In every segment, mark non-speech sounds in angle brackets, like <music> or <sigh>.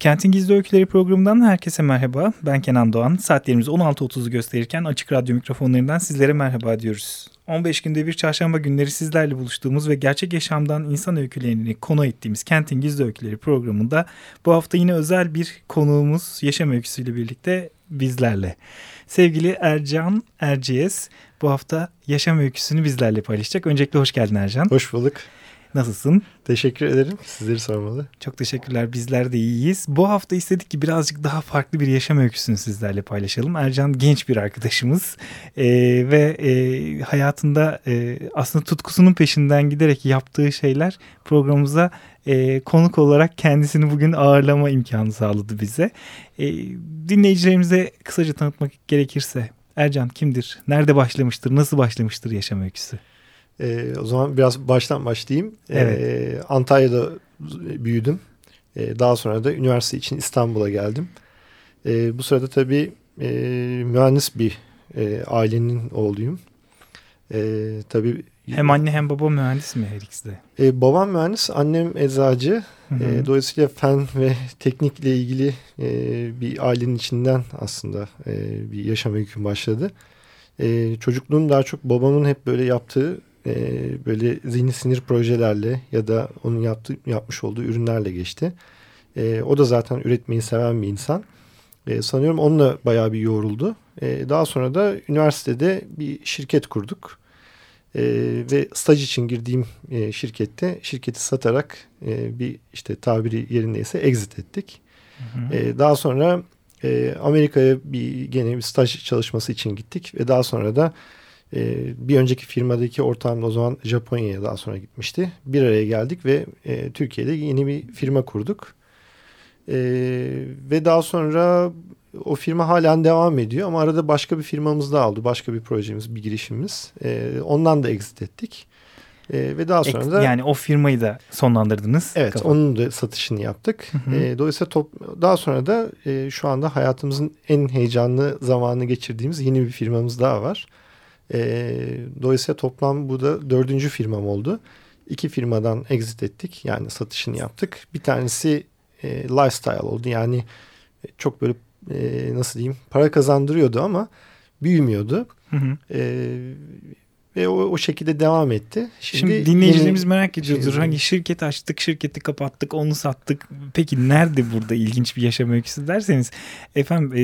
Kentin Gizli Öyküleri programından herkese merhaba. Ben Kenan Doğan. Saatlerimiz 16.30'u gösterirken açık radyo mikrofonlarından sizlere merhaba diyoruz. 15 günde bir çarşamba günleri sizlerle buluştuğumuz ve gerçek yaşamdan insan öykülerini konu ettiğimiz Kentin Gizli Öyküleri programında bu hafta yine özel bir konuğumuz yaşam öyküsüyle birlikte bizlerle. Sevgili Ercan Erciyes bu hafta yaşam öyküsünü bizlerle paylaşacak. Öncelikle hoş geldin Ercan. Hoş bulduk. Nasılsın? Teşekkür ederim. Sizleri sormalı. Çok teşekkürler. Bizler de iyiyiz. Bu hafta istedik ki birazcık daha farklı bir yaşam öyküsünü sizlerle paylaşalım. Ercan genç bir arkadaşımız ee, ve e, hayatında e, aslında tutkusunun peşinden giderek yaptığı şeyler programımıza e, konuk olarak kendisini bugün ağırlama imkanı sağladı bize. E, dinleyicilerimize kısaca tanıtmak gerekirse Ercan kimdir? Nerede başlamıştır? Nasıl başlamıştır yaşam öyküsü? E, o zaman biraz baştan başlayayım. Evet. E, Antalya'da büyüdüm. E, daha sonra da üniversite için İstanbul'a geldim. E, bu sırada tabii e, mühendis bir e, ailenin oğluyum. E, tabii hem anne hem baba mühendis mi her ikisi de? E, babam mühendis, annem eczacı. Hı hı. E, dolayısıyla fen ve teknikle ilgili e, bir ailenin içinden aslında e, bir yaşam öyküm başladı. E, çocukluğum daha çok babamın hep böyle yaptığı e, böyle zihni sinir projelerle ya da onun yaptığı, yapmış olduğu ürünlerle geçti. E, o da zaten üretmeyi seven bir insan. E, sanıyorum onunla bayağı bir yoğruldu. E, daha sonra da üniversitede bir şirket kurduk. E, ve staj için girdiğim e, şirkette şirketi satarak e, bir işte tabiri yerindeyse exit ettik. Hı hı. E, daha sonra e, Amerika'ya bir gene bir staj çalışması için gittik ve daha sonra da e, bir önceki firmadaki ortağım o zaman Japonya'ya daha sonra gitmişti. Bir araya geldik ve e, Türkiye'de yeni bir firma kurduk. E, ve daha sonra o firma halen devam ediyor ama arada başka bir firmamız da aldı. Başka bir projemiz, bir girişimimiz. E, ondan da exit ettik. E, ve daha sonra da... Yani o firmayı da sonlandırdınız. Evet kafa. onun da satışını yaptık. Hı hı. E, dolayısıyla top, daha sonra da e, şu anda hayatımızın en heyecanlı zamanını geçirdiğimiz yeni bir firmamız daha var. E, dolayısıyla toplam bu da dördüncü firmam oldu. İki firmadan exit ettik yani satışını yaptık. Bir tanesi e, lifestyle oldu yani çok böyle e, nasıl diyeyim para kazandırıyordu ama büyümüyordu. Hı hı. E, ve o, o şekilde devam etti. Şimdi, Şimdi dinleyicilerimiz merak ediyordur. Şey, hani şirket açtık, şirketi kapattık, onu sattık. Peki nerede burada ilginç bir yaşam öyküsü derseniz efendim e,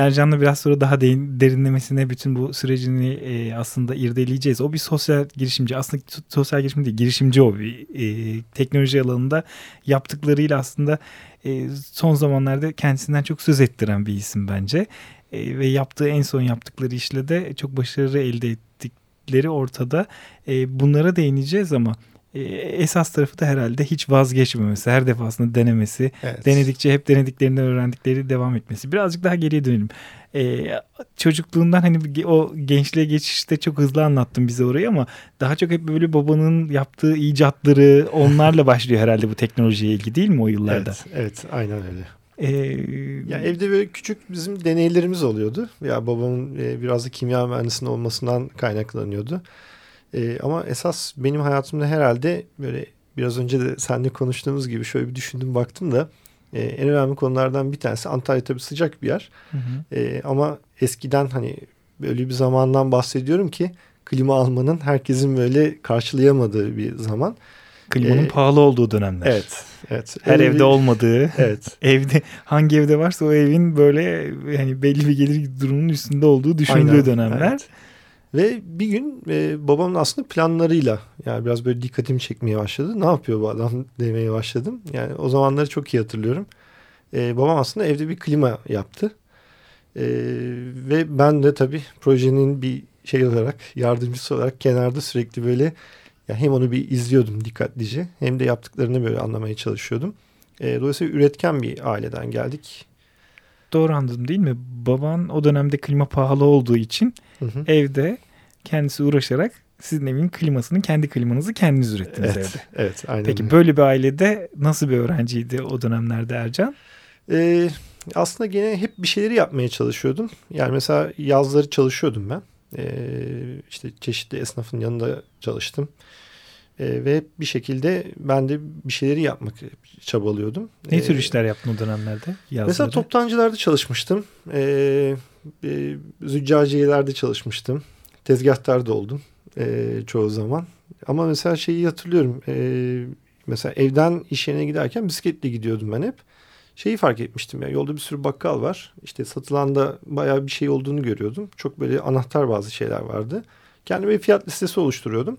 Ercan'la biraz sonra daha derin, derinlemesine bütün bu sürecini e, aslında irdeleyeceğiz. O bir sosyal girişimci. Aslında sosyal girişimci değil, girişimci o bir e, teknoloji alanında yaptıklarıyla aslında e, son zamanlarda kendisinden çok söz ettiren bir isim bence. E, ve yaptığı en son yaptıkları işle de çok başarı elde ettikleri ortada. E, bunlara değineceğiz ama e, esas tarafı da herhalde hiç vazgeçmemesi, her defasında denemesi, evet. denedikçe hep denediklerinden öğrendikleri devam etmesi. Birazcık daha geriye dönelim. Ee, çocukluğundan hani o gençliğe geçişte çok hızlı anlattım bize orayı ama daha çok hep böyle babanın yaptığı icatları onlarla <laughs> başlıyor herhalde bu teknolojiye ilgi değil mi o yıllarda? Evet, evet aynen öyle. Ee, ya evde böyle küçük bizim deneylerimiz oluyordu. Ya babamın e, biraz da kimya mühendisinin olmasından kaynaklanıyordu. E, ama esas benim hayatımda herhalde böyle biraz önce de seninle konuştuğumuz gibi şöyle bir düşündüm baktım da e, en önemli konulardan bir tanesi Antalya tabii sıcak bir yer. Hı hı. E, ama eskiden hani böyle bir zamandan bahsediyorum ki klima almanın herkesin böyle karşılayamadığı bir zaman. Klimanın ee, pahalı olduğu dönemler. Evet. Evet. Her evde, evde olmadığı. <laughs> Evet. <laughs> evde hangi evde varsa o evin böyle yani belli bir gelir durumunun üstünde olduğu düşündüğü Aynen, dönemler. Evet. Ve bir gün e, babamın aslında planlarıyla yani biraz böyle dikkatimi çekmeye başladı. Ne yapıyor bu adam <laughs> demeye başladım. Yani o zamanları çok iyi hatırlıyorum. E, babam aslında evde bir klima yaptı. E, ve ben de tabii projenin bir şey olarak yardımcısı olarak kenarda sürekli böyle Yani hem onu bir izliyordum dikkatlice hem de yaptıklarını böyle anlamaya çalışıyordum. E, dolayısıyla üretken bir aileden geldik. Doğru anladım değil mi? Baban o dönemde klima pahalı olduğu için hı hı. evde kendisi uğraşarak sizin evin klimasını kendi klimanızı kendiniz ürettiniz evet, evde. Evet aynen. Peki böyle bir ailede nasıl bir öğrenciydi o dönemlerde Ercan? Ee, aslında gene hep bir şeyleri yapmaya çalışıyordum. Yani mesela yazları çalışıyordum ben. Ee, işte çeşitli esnafın yanında çalıştım. Ee, ve hep bir şekilde ben de bir şeyleri yapmak çabalıyordum. Ne tür ee, işler yaptın o dönemlerde? Yazları? Mesela toptancılarda çalışmıştım. Ee, e, züccaciyelerde çalışmıştım. Tezgahtar da oldum e, çoğu zaman. Ama mesela şeyi hatırlıyorum. E, mesela evden iş yerine giderken bisikletle gidiyordum ben hep. Şeyi fark etmiştim ya yolda bir sürü bakkal var. İşte satılan da bayağı bir şey olduğunu görüyordum. Çok böyle anahtar bazı şeyler vardı. Kendime bir fiyat listesi oluşturuyordum.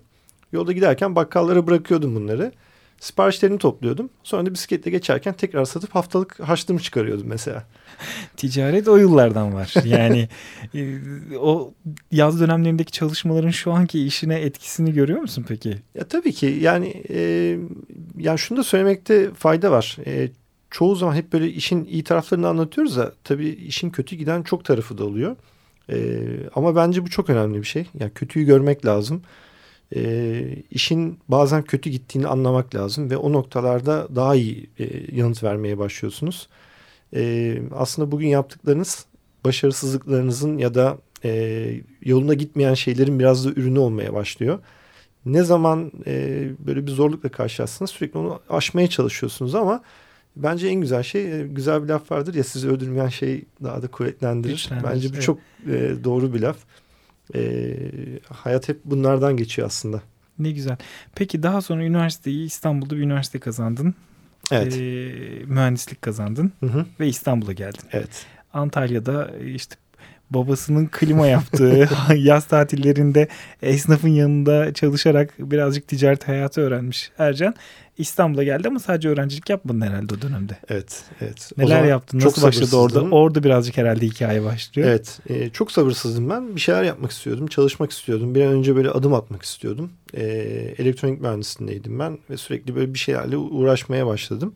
Yolda giderken bakkallara bırakıyordum bunları. Siparişlerini topluyordum. Sonra da bisikletle geçerken tekrar satıp haftalık harçlığımı çıkarıyordum mesela. <laughs> Ticaret o yıllardan var. Yani e, o yaz dönemlerindeki çalışmaların şu anki işine etkisini görüyor musun peki? Ya tabii ki yani e, yani şunu da söylemekte fayda var. E, çoğu zaman hep böyle işin iyi taraflarını anlatıyoruz da tabii işin kötü giden çok tarafı da oluyor. E, ama bence bu çok önemli bir şey. Yani kötüyü görmek lazım e, işin bazen kötü gittiğini anlamak lazım ve o noktalarda daha iyi e, yanıt vermeye başlıyorsunuz. E, aslında bugün yaptıklarınız başarısızlıklarınızın ya da e, yoluna gitmeyen şeylerin biraz da ürünü olmaya başlıyor. Ne zaman e, böyle bir zorlukla karşılaştınız sürekli onu aşmaya çalışıyorsunuz ama bence en güzel şey e, güzel bir laf vardır ya sizi öldürmeyen şey daha da kuvvetlendirir. Bence bu evet. çok e, doğru bir laf. E, hayat hep bunlardan geçiyor aslında. Ne güzel. Peki daha sonra üniversiteyi İstanbul'da bir üniversite kazandın. Evet. E, mühendislik kazandın hı hı. ve İstanbul'a geldin. Evet. Antalya'da işte babasının klima yaptığı <laughs> yaz tatillerinde esnafın yanında çalışarak birazcık ticaret hayatı öğrenmiş Ercan. İstanbul'a geldi ama sadece öğrencilik yapmadın herhalde o dönemde. Evet, evet. Neler yaptın? Nasıl başladı orada? Orada birazcık herhalde hikaye başlıyor. Evet, e, çok sabırsızdım ben. Bir şeyler yapmak istiyordum, çalışmak istiyordum. Bir an önce böyle adım atmak istiyordum. E, elektronik mühendisliğindeydim ben ve sürekli böyle bir şeylerle uğraşmaya başladım.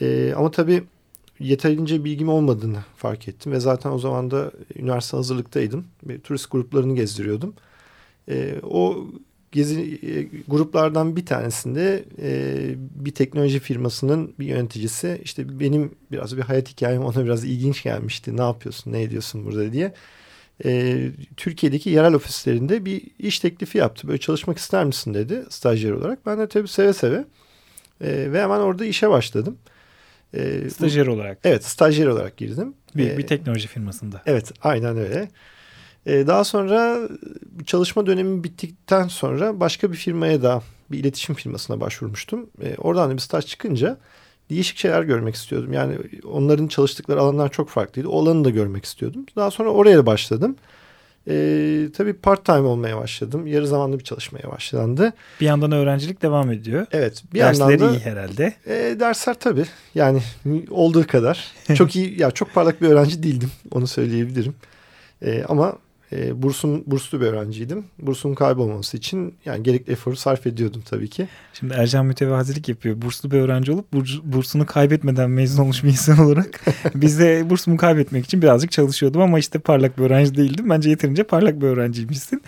E, ama tabii yeterince bilgim olmadığını fark ettim ve zaten o zaman da üniversite hazırlıktaydım. Bir turist gruplarını gezdiriyordum. E, o gezi e, gruplardan bir tanesinde e, bir teknoloji firmasının bir yöneticisi işte benim biraz bir hayat hikayem ona biraz ilginç gelmişti. Ne yapıyorsun, ne ediyorsun burada diye. E, Türkiye'deki yerel ofislerinde bir iş teklifi yaptı. Böyle çalışmak ister misin dedi stajyer olarak. Ben de tabii seve seve e, ve hemen orada işe başladım. E, stajyer olarak. Evet stajyer olarak girdim. Bir, e, bir teknoloji firmasında. Evet aynen öyle. E, daha sonra çalışma dönemi bittikten sonra başka bir firmaya da bir iletişim firmasına başvurmuştum. E, oradan da bir staj çıkınca değişik şeyler görmek istiyordum. Yani onların çalıştıkları alanlar çok farklıydı. O alanı da görmek istiyordum. Daha sonra oraya da başladım. E, tabii part time olmaya başladım. Yarı zamanlı bir çalışmaya başlandı. Bir yandan öğrencilik devam ediyor. Evet. Bir Dersleri yandan da, iyi herhalde. E, dersler tabii. Yani olduğu kadar. <laughs> Çok iyi, ya çok parlak bir öğrenci değildim. Onu söyleyebilirim. E, ama e, bursum burslu bir öğrenciydim. Bursun kaybolmaması için yani gerekli eforu sarf ediyordum tabii ki. Şimdi Ercan mütevazilik yapıyor. Burslu bir öğrenci olup burs, bursunu kaybetmeden mezun olmuş bir insan olarak <laughs> biz de bursumu kaybetmek için birazcık çalışıyordum ama işte parlak bir öğrenci değildim. Bence yeterince parlak bir öğrenciymişsin.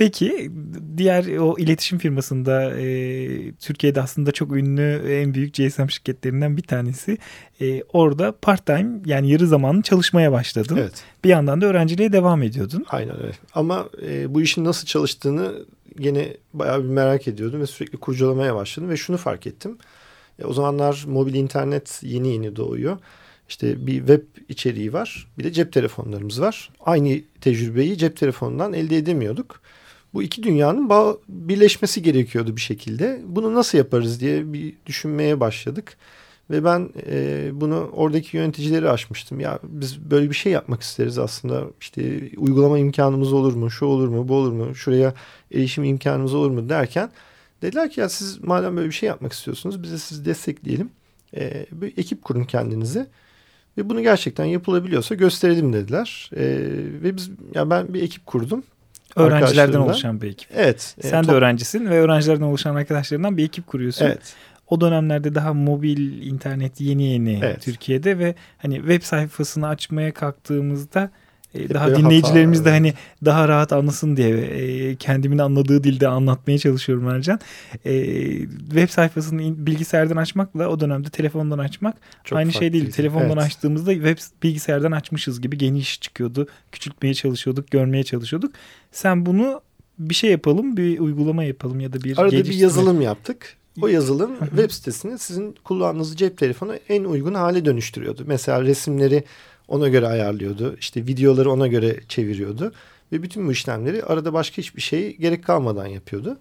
Peki diğer o iletişim firmasında e, Türkiye'de aslında çok ünlü en büyük GSM şirketlerinden bir tanesi. E, orada part time yani yarı zamanlı çalışmaya başladın. Evet. Bir yandan da öğrenciliğe devam ediyordun. Aynen öyle. Ama e, bu işin nasıl çalıştığını gene bayağı bir merak ediyordum ve sürekli kurcalamaya başladım ve şunu fark ettim. E, o zamanlar mobil internet yeni yeni doğuyor. İşte bir web içeriği var. Bir de cep telefonlarımız var. Aynı tecrübeyi cep telefonundan elde edemiyorduk bu iki dünyanın bağ, birleşmesi gerekiyordu bir şekilde. Bunu nasıl yaparız diye bir düşünmeye başladık. Ve ben e, bunu oradaki yöneticileri açmıştım. Ya biz böyle bir şey yapmak isteriz aslında. İşte uygulama imkanımız olur mu? Şu olur mu? Bu olur mu? Şuraya erişim imkanımız olur mu? Derken dediler ki ya siz madem böyle bir şey yapmak istiyorsunuz biz de sizi destekleyelim. E, bir ekip kurun kendinize. Ve bunu gerçekten yapılabiliyorsa gösterelim dediler. E, ve biz ya ben bir ekip kurdum. Öğrencilerden oluşan bir ekip. Evet. Sen e, de öğrencisin ve öğrencilerden oluşan arkadaşlarından bir ekip kuruyorsun. Evet. O dönemlerde daha mobil internet yeni yeni evet. Türkiye'de ve hani web sayfasını açmaya kalktığımızda e, daha dinleyicilerimiz hata, de hani daha rahat anlasın diye e, kendimin anladığı dilde anlatmaya çalışıyorum Ercan. E, web sayfasını bilgisayardan açmakla o dönemde telefondan açmak Çok aynı şey değil. Telefondan evet. açtığımızda web bilgisayardan açmışız gibi geniş çıkıyordu. Küçültmeye çalışıyorduk, görmeye çalışıyorduk. Sen bunu bir şey yapalım, bir uygulama yapalım ya da bir Arada bir yazılım yaptık. O yazılım web sitesini sizin kullandığınız cep telefonu en uygun hale dönüştürüyordu. Mesela resimleri ona göre ayarlıyordu. İşte videoları ona göre çeviriyordu. Ve bütün bu işlemleri arada başka hiçbir şey gerek kalmadan yapıyordu.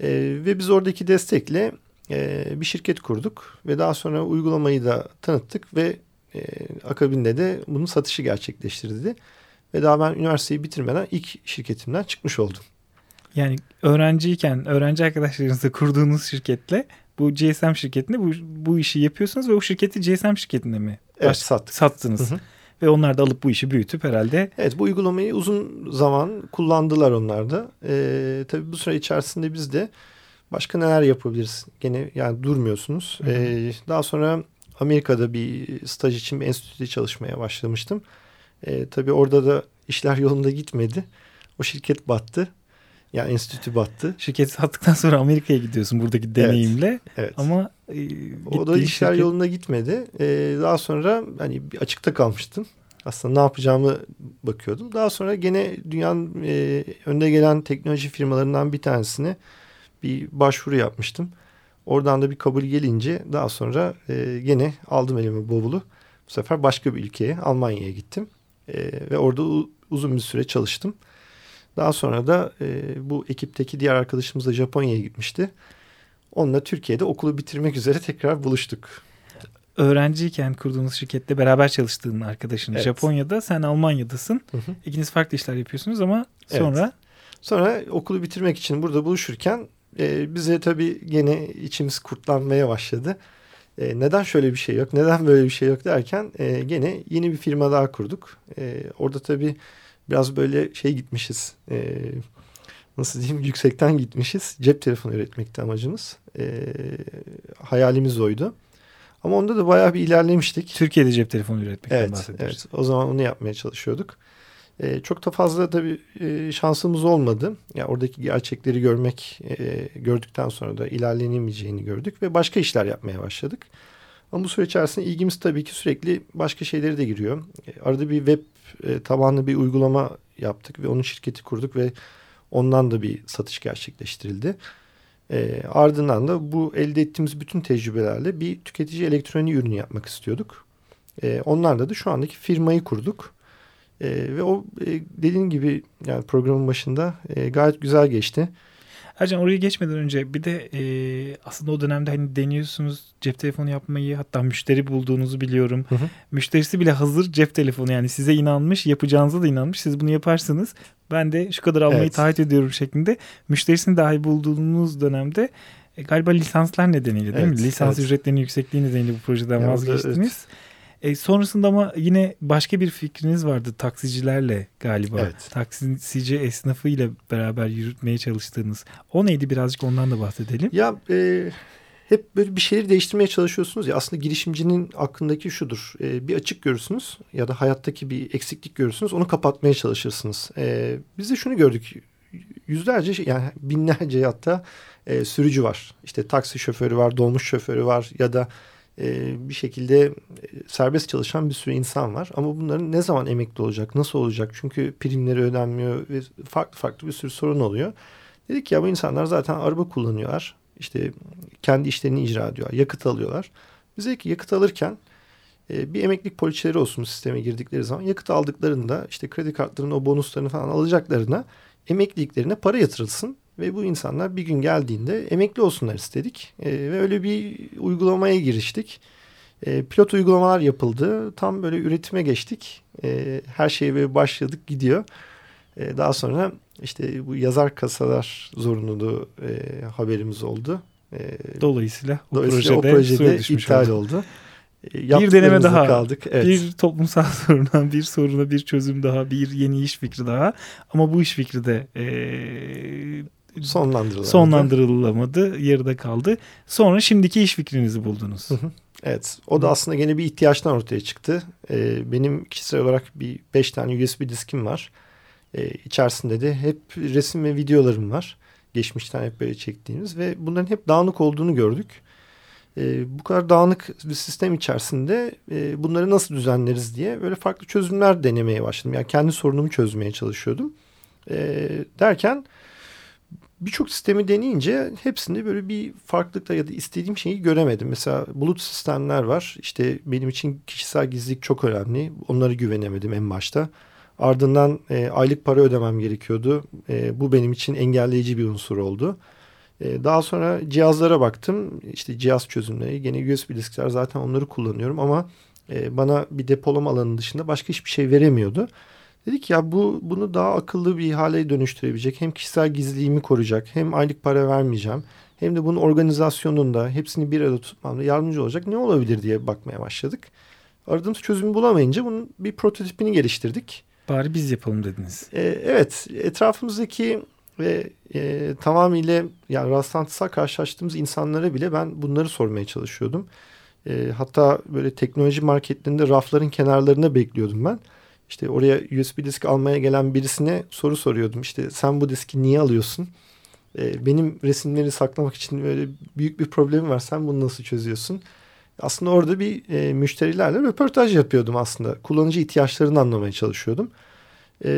E, ve biz oradaki destekle e, bir şirket kurduk. Ve daha sonra uygulamayı da tanıttık ve e, akabinde de bunun satışı gerçekleştirdi. Ve daha ben üniversiteyi bitirmeden ilk şirketimden çıkmış oldum. Yani öğrenciyken öğrenci arkadaşlarınızla kurduğunuz şirketle bu GSM şirketinde bu, bu işi yapıyorsunuz ve o şirketi GSM şirketinde mi evet, sattık. sattınız? Hı hı. Ve onlar da alıp bu işi büyütüp herhalde... Evet bu uygulamayı uzun zaman kullandılar onlar da. Ee, tabii bu süre içerisinde biz de başka neler yapabiliriz? Gene yani durmuyorsunuz. Ee, daha sonra Amerika'da bir staj için bir enstitüde çalışmaya başlamıştım. Ee, tabii orada da işler <laughs> yolunda gitmedi. O şirket battı. Yani enstitü battı. Şirketi sattıktan sonra Amerika'ya gidiyorsun buradaki deneyimle. Evet. evet. Ama e, o da işler şirket... yoluna gitmedi. Ee, daha sonra hani açıkta kalmıştım. Aslında ne yapacağımı bakıyordum. Daha sonra gene dünyanın e, önde gelen teknoloji firmalarından bir tanesine bir başvuru yapmıştım. Oradan da bir kabul gelince daha sonra e, gene aldım elime bavulu. Bu sefer başka bir ülkeye Almanya'ya gittim. E, ve orada uzun bir süre çalıştım. Daha sonra da e, bu ekipteki diğer arkadaşımız da Japonya'ya gitmişti. Onunla Türkiye'de okulu bitirmek üzere tekrar buluştuk. Öğrenciyken kurduğunuz şirkette beraber çalıştığın arkadaşın evet. Japonya'da, sen Almanya'dasın. Hı hı. İkiniz farklı işler yapıyorsunuz ama sonra... Evet. Sonra okulu bitirmek için burada buluşurken e, bize tabii gene içimiz kurtlanmaya başladı. E, neden şöyle bir şey yok, neden böyle bir şey yok derken e, gene yeni bir firma daha kurduk. E, orada tabii biraz böyle şey gitmişiz. E, nasıl diyeyim yüksekten gitmişiz. Cep telefonu üretmekti amacımız. E, hayalimiz oydu. Ama onda da bayağı bir ilerlemiştik. Türkiye'de cep telefonu üretmekten evet, bahsediyoruz. Evet, o zaman onu yapmaya çalışıyorduk. E, çok da fazla tabii e, şansımız olmadı. Yani oradaki gerçekleri görmek, e, gördükten sonra da ilerlenemeyeceğini gördük ve başka işler yapmaya başladık. Ama bu süre içerisinde ilgimiz tabii ki sürekli başka şeyleri de giriyor. E, arada bir web e, tabanlı bir uygulama yaptık ve onun şirketi kurduk ve ondan da bir satış gerçekleştirildi. E, ardından da bu elde ettiğimiz bütün tecrübelerle bir tüketici elektronik ürünü yapmak istiyorduk. E, onlarla da şu andaki firmayı kurduk. E, ve o e, dediğin gibi yani programın başında e, gayet güzel geçti. Ercan oraya geçmeden önce bir de e, aslında o dönemde hani deniyorsunuz cep telefonu yapmayı hatta müşteri bulduğunuzu biliyorum. Hı hı. Müşterisi bile hazır cep telefonu yani size inanmış yapacağınıza da inanmış. Siz bunu yaparsınız ben de şu kadar almayı evet. taahhüt ediyorum şeklinde. Müşterisini dahi bulduğunuz dönemde e, galiba lisanslar nedeniyle değil evet, mi? Lisans evet. ücretlerinin yüksekliği nedeniyle bu projeden ya vazgeçtiniz. Evet. E, sonrasında ama yine başka bir fikriniz vardı taksicilerle galiba. Evet. Taksici esnafıyla beraber yürütmeye çalıştığınız. O neydi birazcık ondan da bahsedelim. Ya e, hep böyle bir şeyleri değiştirmeye çalışıyorsunuz ya. Aslında girişimcinin aklındaki şudur. E, bir açık görürsünüz ya da hayattaki bir eksiklik görürsünüz. Onu kapatmaya çalışırsınız. E, biz de şunu gördük. Yüzlerce yani binlerce hatta e, sürücü var. İşte taksi şoförü var, dolmuş şoförü var ya da e, bir şekilde e, serbest çalışan bir sürü insan var. Ama bunların ne zaman emekli olacak, nasıl olacak? Çünkü primleri ödenmiyor ve farklı farklı bir sürü sorun oluyor. Dedik ya bu insanlar zaten araba kullanıyorlar. İşte kendi işlerini icra ediyorlar. Yakıt alıyorlar. Biz dedik ki yakıt alırken e, bir emeklilik poliçeleri olsun sisteme girdikleri zaman yakıt aldıklarında işte kredi kartlarının o bonuslarını falan alacaklarına emekliliklerine para yatırılsın ve bu insanlar bir gün geldiğinde emekli olsunlar istedik. E, ve öyle bir uygulamaya giriştik. E, pilot uygulamalar yapıldı. Tam böyle üretime geçtik. E, her şeye böyle başladık gidiyor. E, daha sonra işte bu yazar kasalar zorunluluğu e, haberimiz oldu. E, dolayısıyla o dolayısıyla projede, o projede iptal oldu. oldu. Bir deneme daha. kaldık. Evet. Bir toplumsal <laughs> soruna, bir soruna bir çözüm daha, bir yeni iş fikri daha. Ama bu iş fikri de e, sonlandırılamadı. sonlandırılamadı, yarıda kaldı. Sonra şimdiki iş fikrinizi buldunuz. Hı hı. Evet. O da aslında gene bir ihtiyaçtan ortaya çıktı. Ee, benim kişisel olarak bir 5 tane USB diskim var. Ee, içerisinde de hep resim ve videolarım var. Geçmişten hep böyle çektiğimiz ve bunların hep dağınık olduğunu gördük. Ee, bu kadar dağınık bir sistem içerisinde e, bunları nasıl düzenleriz diye böyle farklı çözümler denemeye başladım. Yani kendi sorunumu çözmeye çalışıyordum. Ee, derken birçok sistemi deneyince hepsinde böyle bir farklılıkla ya da istediğim şeyi göremedim. Mesela bulut sistemler var. İşte benim için kişisel gizlilik çok önemli. Onları güvenemedim en başta. Ardından e, aylık para ödemem gerekiyordu. E, bu benim için engelleyici bir unsur oldu. E, daha sonra cihazlara baktım. İşte cihaz çözümleri, gene USB diskler zaten onları kullanıyorum ama e, bana bir depolama alanı dışında başka hiçbir şey veremiyordu. Dedik ya bu bunu daha akıllı bir hale dönüştürebilecek. Hem kişisel gizliliğimi koruyacak hem aylık para vermeyeceğim. Hem de bunun organizasyonunda hepsini bir arada tutmamda yardımcı olacak ne olabilir diye bakmaya başladık. Aradığımız çözümü bulamayınca bunun bir prototipini geliştirdik. Bari biz yapalım dediniz. Ee, evet etrafımızdaki ve e, tamamıyla yani rastlantısal karşılaştığımız insanlara bile ben bunları sormaya çalışıyordum. E, hatta böyle teknoloji marketlerinde rafların kenarlarına bekliyordum ben. İşte oraya USB disk almaya gelen birisine soru soruyordum. İşte sen bu diski niye alıyorsun? Ee, benim resimleri saklamak için böyle büyük bir problemim var. Sen bunu nasıl çözüyorsun? Aslında orada bir e, müşterilerle röportaj yapıyordum aslında. Kullanıcı ihtiyaçlarını anlamaya çalışıyordum. E,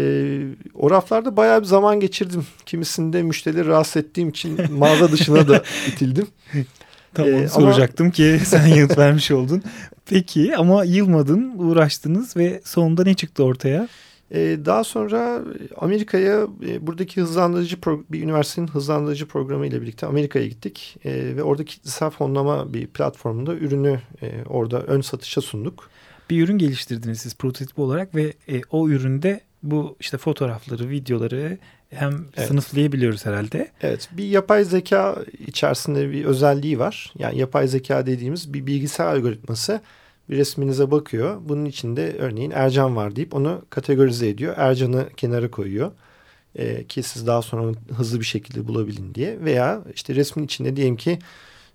o raflarda bayağı bir zaman geçirdim. Kimisinde müşterileri rahatsız ettiğim için mağaza dışına da itildim. <laughs> Tamam ee, soracaktım ama... ki sen yanıt vermiş oldun. Peki ama yılmadın, uğraştınız ve sonunda ne çıktı ortaya? Ee, daha sonra Amerika'ya e, buradaki hızlandırıcı bir üniversitenin hızlandırıcı programı ile birlikte Amerika'ya gittik. E, ve orada kitlesel fonlama bir platformunda ürünü e, orada ön satışa sunduk. Bir ürün geliştirdiniz siz prototip olarak ve e, o üründe bu işte fotoğrafları, videoları hem evet. sınıflayabiliyoruz herhalde. Evet bir yapay zeka içerisinde bir özelliği var. Yani yapay zeka dediğimiz bir bilgisayar algoritması resminize bakıyor. Bunun içinde örneğin Ercan var deyip onu kategorize ediyor. Ercan'ı kenara koyuyor. Ee, ki siz daha sonra onu hızlı bir şekilde bulabilin diye. Veya işte resmin içinde diyelim ki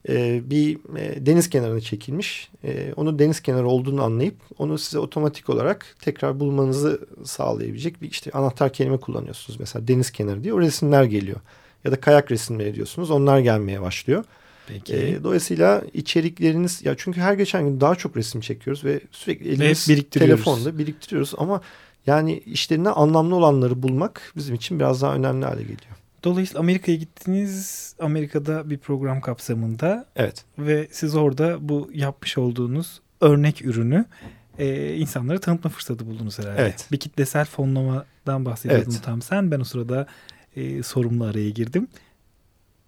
e, bir e, deniz kenarına çekilmiş. E, onu deniz kenarı olduğunu anlayıp onu size otomatik olarak tekrar bulmanızı sağlayabilecek bir işte anahtar kelime kullanıyorsunuz. Mesela deniz kenarı diye o resimler geliyor. Ya da kayak resimleri diyorsunuz onlar gelmeye başlıyor. Peki. E, dolayısıyla içerikleriniz ya çünkü her geçen gün daha çok resim çekiyoruz ve sürekli elimiz ve telefonda biriktiriyoruz ama yani işlerine anlamlı olanları bulmak bizim için biraz daha önemli hale geliyor. Dolayısıyla Amerika'ya gittiniz. Amerika'da bir program kapsamında. Evet. Ve siz orada bu yapmış olduğunuz örnek ürünü e, insanlara tanıtma fırsatı buldunuz herhalde. Evet. Bir kitlesel fonlamadan bahsediyordun evet. tam sen. Ben o sırada e, sorumlu araya girdim.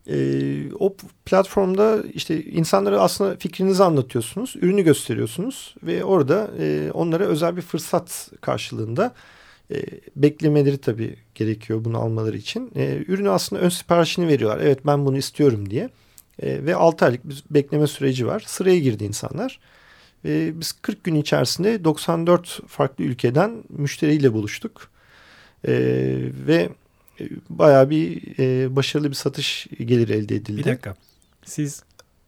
E, o platformda işte insanlara aslında fikrinizi anlatıyorsunuz, ürünü gösteriyorsunuz ve orada e, onlara özel bir fırsat karşılığında e, beklemeleri tabii gerekiyor bunu almaları için. E, ürünü aslında ön siparişini veriyorlar. Evet ben bunu istiyorum diye. E, ve 6 aylık bir bekleme süreci var. Sıraya girdi insanlar. E, biz 40 gün içerisinde 94 farklı ülkeden müşteriyle buluştuk. E, ve bayağı bir e, başarılı bir satış geliri elde edildi. Bir dakika. Siz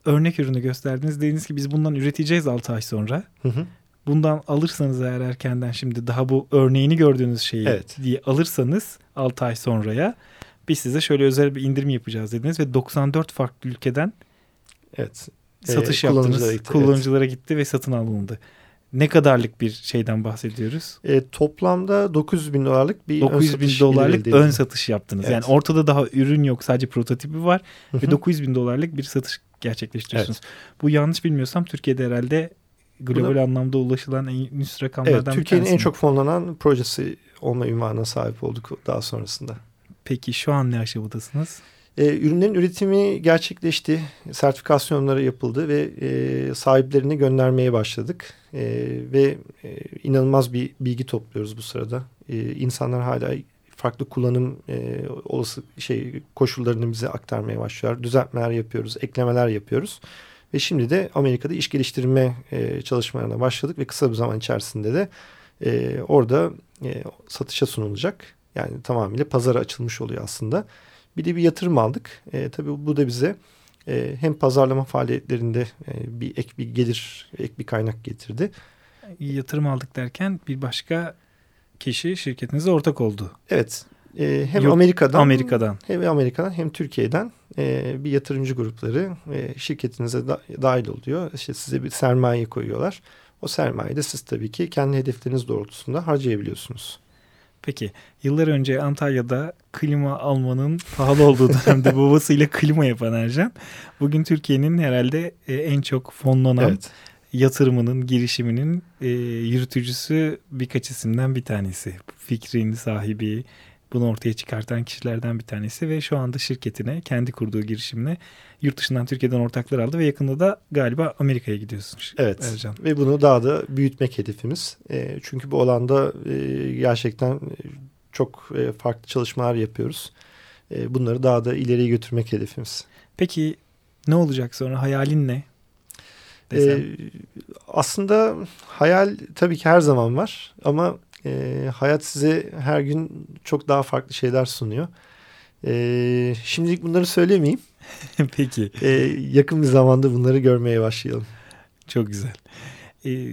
örnek ürünü gösterdiniz. Dediniz ki biz bundan üreteceğiz 6 ay sonra. Hı hı bundan alırsanız eğer erkenden şimdi daha bu örneğini gördüğünüz şeyi evet. diye alırsanız 6 ay sonraya biz size şöyle özel bir indirim yapacağız dediniz ve 94 farklı ülkeden evet. satış yaptınız. Kullanıcılara gitti, kullanıcılara evet. gitti ve satın alındı. Ne kadarlık bir şeyden bahsediyoruz? E, toplamda 900 bin dolarlık bir 900 ön bin dolarlık ön satış yaptınız. Evet. Yani ortada daha ürün yok sadece prototipi var ve 900 bin dolarlık bir satış gerçekleştiriyorsunuz. Evet. Bu yanlış bilmiyorsam Türkiye'de herhalde global Buna, anlamda ulaşılan en üst rakamlardan evet, Türkiye'nin en çok fonlanan projesi olma ünvanına sahip olduk daha sonrasında. Peki şu an ne aşamadasınız? E, ürünlerin üretimi gerçekleşti. Sertifikasyonları yapıldı ve e, sahiplerine göndermeye başladık. E, ve e, inanılmaz bir bilgi topluyoruz bu sırada. E, insanlar hala farklı kullanım e, olası şey koşullarını bize aktarmaya başlıyor. Düzeltmeler yapıyoruz, eklemeler yapıyoruz. Ve şimdi de Amerika'da iş geliştirme e, çalışmalarına başladık ve kısa bir zaman içerisinde de e, orada e, satışa sunulacak. Yani tamamıyla pazara açılmış oluyor aslında. Bir de bir yatırım aldık. E, tabii bu da bize e, hem pazarlama faaliyetlerinde e, bir ek bir gelir, ek bir kaynak getirdi. Yatırım aldık derken bir başka kişi şirketinize ortak oldu. Evet. E, hem Yok, Amerika'dan, Amerika'dan hem Amerika'dan hem Türkiye'den e, bir yatırımcı grupları e, şirketinize da, dahil oluyor. İşte size bir sermaye koyuyorlar. O sermayeyi de siz tabii ki kendi hedefleriniz doğrultusunda harcayabiliyorsunuz. Peki yıllar önce Antalya'da klima almanın pahalı olduğu dönemde <laughs> babasıyla klima yapan Ercan. Bugün Türkiye'nin herhalde e, en çok fonlanan Evet. yatırımının, girişiminin e, yürütücüsü birkaç isimden bir tanesi. Fikrin sahibi, bunu ortaya çıkartan kişilerden bir tanesi ve şu anda şirketine, kendi kurduğu girişimine yurt dışından Türkiye'den ortaklar aldı ve yakında da galiba Amerika'ya gidiyorsun Evet Ercan. ve bunu daha da büyütmek hedefimiz. E, çünkü bu alanda e, gerçekten e, çok e, farklı çalışmalar yapıyoruz. E, bunları daha da ileriye götürmek hedefimiz. Peki ne olacak sonra? Hayalin ne? E, Desem. aslında hayal tabii ki her zaman var ama e, hayat size her gün çok daha farklı şeyler sunuyor. E, şimdilik bunları söylemeyeyim. <laughs> Peki. E, yakın bir zamanda bunları görmeye başlayalım. Çok güzel. Ee,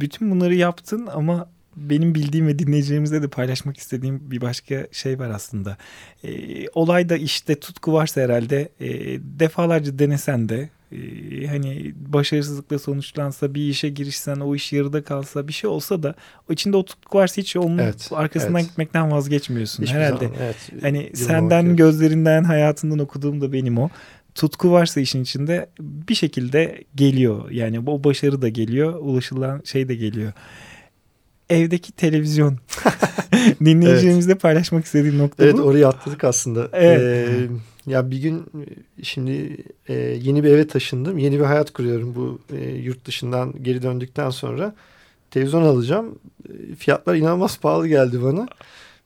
bütün bunları yaptın ama benim bildiğim ve dinleyicilerimizle de paylaşmak istediğim bir başka şey var aslında. Ee, olayda işte tutku varsa herhalde e, defalarca denesen de e, hani başarısızlıkla sonuçlansa bir işe girişsen o iş yarıda kalsa bir şey olsa da içinde o tutku varsa hiç onun Evet, arkasından evet. gitmekten vazgeçmiyorsun Hiçbir herhalde. zaman, evet, Hani senden yok. gözlerinden hayatından okuduğum da benim o. Tutku varsa işin içinde bir şekilde geliyor. Yani o başarı da geliyor, ulaşılan şey de geliyor. Evdeki televizyon. <laughs> <laughs> Dinleyicilerimizle paylaşmak istediğim nokta Evet bu. oraya atladık aslında. Evet. Ee, ya bir gün e, şimdi e, yeni bir eve taşındım. Yeni bir hayat kuruyorum bu e, yurt dışından geri döndükten sonra. Televizyon alacağım. E, Fiyatlar inanılmaz pahalı geldi bana.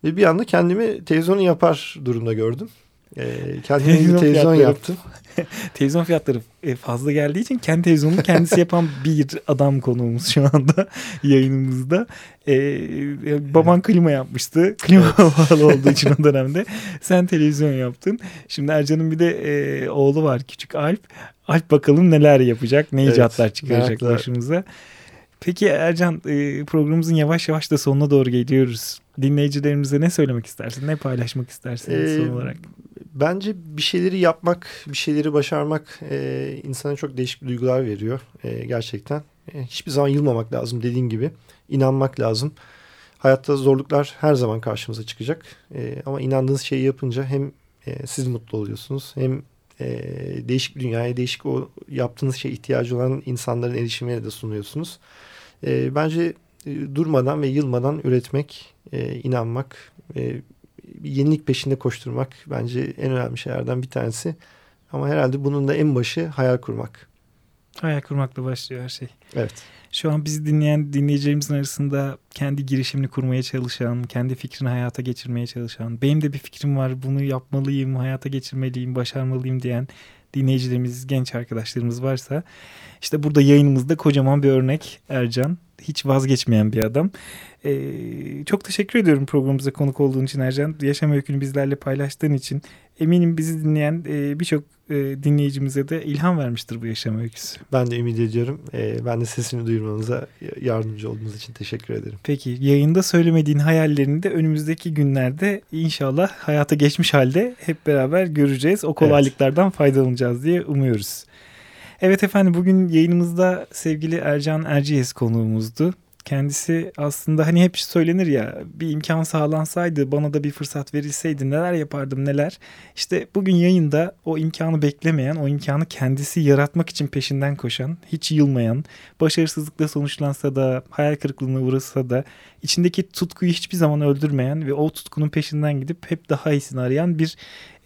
Ve bir anda kendimi televizyonu yapar durumda gördüm. E, kendime Televizyon yaptım. <laughs> Televizyon fiyatları e, fazla geldiği için kendi televizyonunu kendisi yapan <laughs> bir adam konuğumuz şu anda <laughs> yayınımızda. E, e, baban klima yapmıştı. Klima pahalı olduğu için o dönemde. Sen televizyon yaptın. Şimdi Ercan'ın bir de e, oğlu var küçük Alp. Alp bakalım neler yapacak, ne Evet, icatlar çıkaracak merakla. başımıza. Peki Ercan e, programımızın yavaş yavaş da sonuna doğru geliyoruz. Dinleyicilerimize ne söylemek istersin? Ne paylaşmak istersin Ee, son olarak? Bence bir şeyleri yapmak, bir şeyleri başarmak e, insana çok değişik duygular veriyor e, gerçekten. E, hiçbir zaman yılmamak lazım dediğin gibi. İnanmak lazım. Hayatta zorluklar her zaman karşımıza çıkacak. E, ama inandığınız şeyi yapınca hem e, siz mutlu oluyorsunuz hem e, değişik dünyaya, değişik o yaptığınız şeye ihtiyacı olan insanların erişimine de sunuyorsunuz. E, bence e, durmadan ve yılmadan üretmek, e, inanmak, e, bir yenilik peşinde koşturmak bence en önemli şeylerden bir tanesi. Ama herhalde bunun da en başı hayal kurmak. Hayal kurmakla başlıyor her şey. Evet. Şu an bizi dinleyen dinleyicilerimizin arasında kendi girişimini kurmaya çalışan, kendi fikrini hayata geçirmeye çalışan, benim de bir fikrim var bunu yapmalıyım, hayata geçirmeliyim, başarmalıyım diyen dinleyicilerimiz, genç arkadaşlarımız varsa işte burada yayınımızda kocaman bir örnek Ercan. Hiç vazgeçmeyen bir adam. Ee, çok teşekkür ediyorum programımıza konuk olduğun için Ercan. Yaşam öykünü bizlerle paylaştığın için. Eminim bizi dinleyen e, birçok e, dinleyicimize de ilham vermiştir bu yaşam öyküsü. Ben de ümit ediyorum. Ee, ben de sesini duyurmanıza yardımcı olduğunuz için teşekkür ederim. Peki yayında söylemediğin hayallerini de önümüzdeki günlerde inşallah hayata geçmiş halde hep beraber göreceğiz. O kolaylıklardan faydalanacağız diye umuyoruz. Evet efendim bugün yayınımızda sevgili Ercan Erciyes konuğumuzdu. Kendisi aslında hani hep söylenir ya bir imkan sağlansaydı bana da bir fırsat verilseydi neler yapardım neler. İşte bugün yayında o imkanı beklemeyen, o imkanı kendisi yaratmak için peşinden koşan, hiç yılmayan, başarısızlıkla sonuçlansa da, hayal kırıklığına uğrasa da içindeki tutkuyu hiçbir zaman öldürmeyen ve o tutkunun peşinden gidip hep daha iyisini arayan bir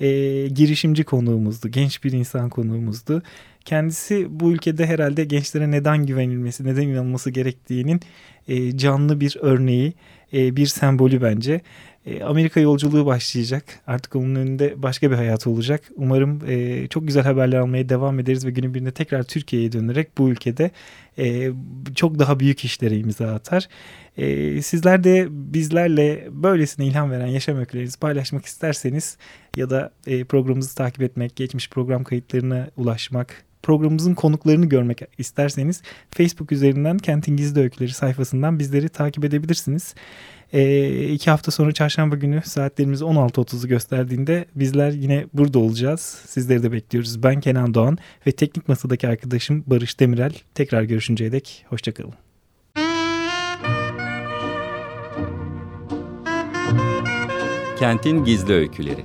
e, girişimci konuğumuzdu. Genç bir insan konuğumuzdu. Kendisi bu ülkede herhalde gençlere neden güvenilmesi, neden inanılması gerektiğinin e, canlı bir örneği, e, bir sembolü bence. E, Amerika yolculuğu başlayacak. Artık onun önünde başka bir hayat olacak. Umarım e, çok güzel haberler almaya devam ederiz ve günün birinde tekrar Türkiye'ye dönerek bu ülkede e, çok daha büyük işlere imza atar. E, sizler de bizlerle böylesine ilham veren yaşam öykülerinizi paylaşmak isterseniz ya da e, programımızı takip etmek, geçmiş program kayıtlarına ulaşmak, programımızın konuklarını görmek isterseniz Facebook üzerinden Kentin Gizli Öyküleri sayfasından bizleri takip edebilirsiniz. E, iki hafta sonra çarşamba günü saatlerimiz 16.30'u gösterdiğinde bizler yine burada olacağız. Sizleri de bekliyoruz. Ben Kenan Doğan ve teknik masadaki arkadaşım Barış Demirel. Tekrar görüşünceye dek hoşçakalın. Kentin Gizli Öyküleri